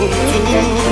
unutulur